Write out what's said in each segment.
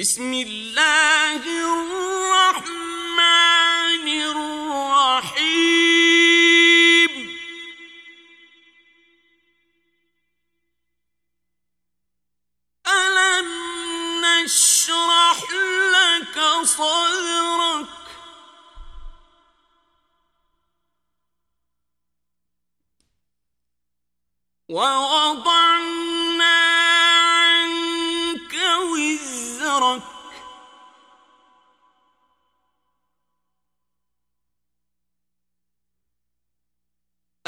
بسم اللہ الرحمن الرحیم الم نشرح لك صدرك ووضع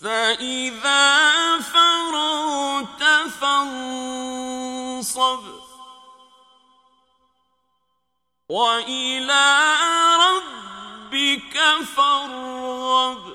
فإذا فانصب وإلى ربك فارغب